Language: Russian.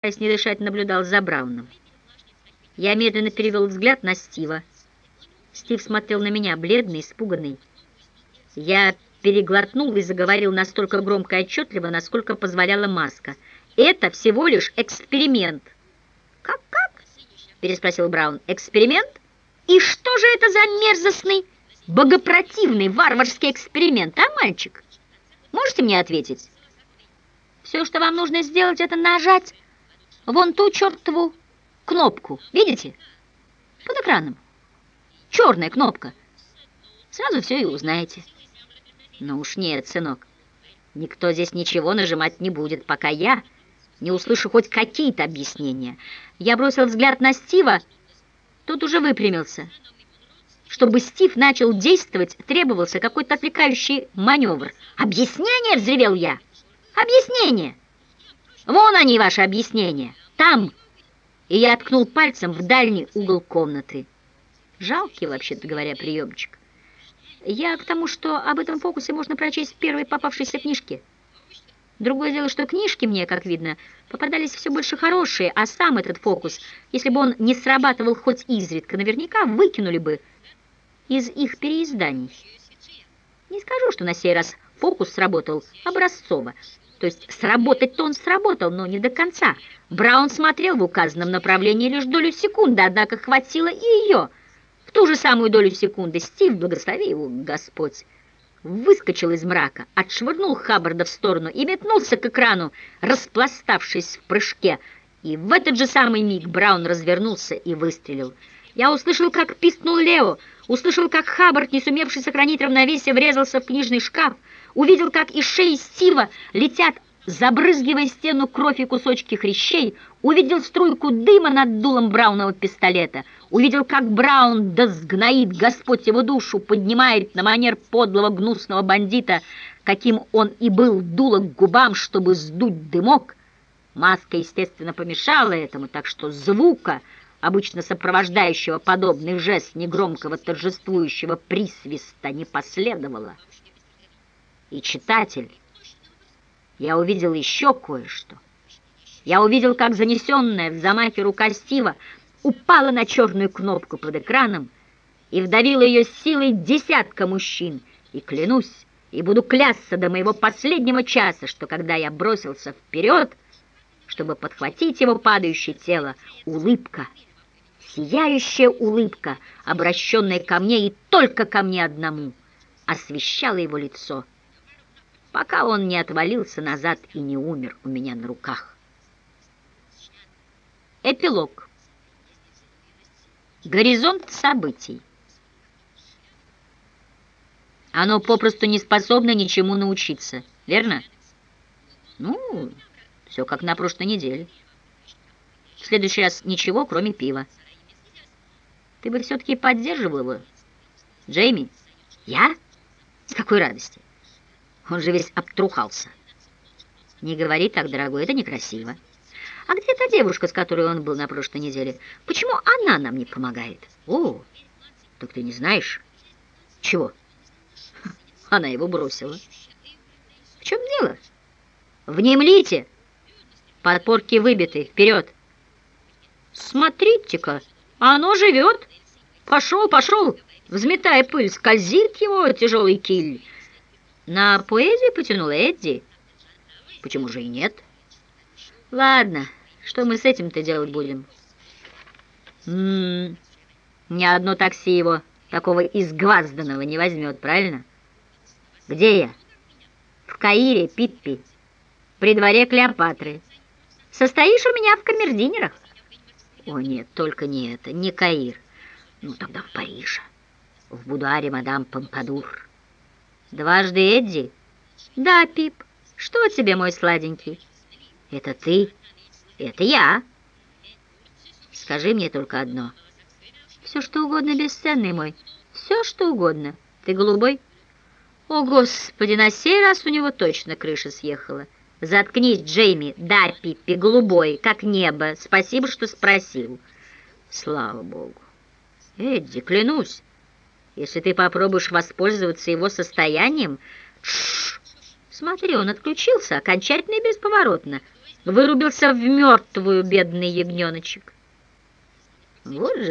стараясь не дышать, наблюдал за Брауном. Я медленно перевел взгляд на Стива. Стив смотрел на меня, бледный, испуганный. Я переглотнул и заговорил настолько громко и отчетливо, насколько позволяла маска. «Это всего лишь эксперимент». «Как-как?» — переспросил Браун. «Эксперимент? И что же это за мерзостный, богопротивный, варварский эксперимент, а, мальчик? Можете мне ответить?» «Все, что вам нужно сделать, это нажать вон ту чертову кнопку. Видите? Под экраном. Черная кнопка. Сразу все и узнаете». «Ну уж нет, сынок, никто здесь ничего нажимать не будет, пока я не услышу хоть какие-то объяснения». Я бросил взгляд на Стива, тот уже выпрямился. Чтобы Стив начал действовать, требовался какой-то отвлекающий маневр. «Объяснение!» — взревел я. «Объяснение! Вон они, ваши объяснения! Там!» И я ткнул пальцем в дальний угол комнаты. Жалкий, вообще-то говоря, приемчик. Я к тому, что об этом фокусе можно прочесть в первой попавшейся книжке. Другое дело, что книжки мне, как видно, попадались все больше хорошие, а сам этот фокус, если бы он не срабатывал хоть изредка, наверняка выкинули бы из их переизданий. Не скажу, что на сей раз фокус сработал образцово. То есть сработать-то он сработал, но не до конца. Браун смотрел в указанном направлении лишь долю секунды, однако хватило и ее – в ту же самую долю секунды Стив, благослови его Господь, выскочил из мрака, отшвырнул Хаббарда в сторону и метнулся к экрану, распластавшись в прыжке. И в этот же самый миг Браун развернулся и выстрелил. Я услышал, как пискнул Лео, услышал, как Хаббард, не сумевший сохранить равновесие, врезался в книжный шкаф, увидел, как из шеи Стива летят забрызгивая стену кровь и кусочки хрящей, увидел струйку дыма над дулом Браунового пистолета, увидел, как Браун, да Господь его душу, поднимает на манер подлого гнусного бандита, каким он и был, дуло к губам, чтобы сдуть дымок. Маска, естественно, помешала этому, так что звука, обычно сопровождающего подобный жест негромкого торжествующего присвиста, не последовало. И читатель я увидел еще кое-что. Я увидел, как занесенная в замахе рука Стива упала на черную кнопку под экраном и вдавила ее силой десятка мужчин. И клянусь, и буду клясться до моего последнего часа, что когда я бросился вперед, чтобы подхватить его падающее тело, улыбка, сияющая улыбка, обращенная ко мне и только ко мне одному, освещала его лицо — пока он не отвалился назад и не умер у меня на руках. Эпилог. Горизонт событий. Оно попросту не способно ничему научиться, верно? Ну, все как на прошлой неделе. В следующий раз ничего, кроме пива. Ты бы все-таки поддерживал его, Джейми? Я? С какой радости? Он же весь обтрухался. Не говори так, дорогой, это некрасиво. А где та девушка, с которой он был на прошлой неделе? Почему она нам не помогает? О, так ты не знаешь? Чего? Она его бросила. В чем дело? Внемлите! Подпорки выбиты. Вперед! Смотрите-ка, оно живет. Пошел, пошел, взметая пыль, скользит его тяжелый киль. На поэзию потянул Эдди? Почему же и нет? Ладно, что мы с этим-то делать будем? М м-м, -м, ни одно такси его такого изгвазданного не возьмет, правильно? Где я? В Каире, Пиппи, при дворе Клеопатры. Состоишь у меня в камердинерах? О, нет, только не это, не Каир. Ну, тогда в Париже, в будуаре мадам Помпадур. Дважды Эдди? Да, Пип. Что тебе, мой сладенький? Это ты? Это я. Скажи мне только одно. Все, что угодно, бесценный мой. Все, что угодно. Ты голубой? О, Господи, на сей раз у него точно крыша съехала. Заткнись, Джейми. Да, Пиппи, голубой, как небо. Спасибо, что спросил. Слава Богу. Эдди, клянусь. Если ты попробуешь воспользоваться его состоянием... Шш! Смотри, он отключился окончательно и бесповоротно. Вырубился в мертвую, бедный ягненочек. Вот же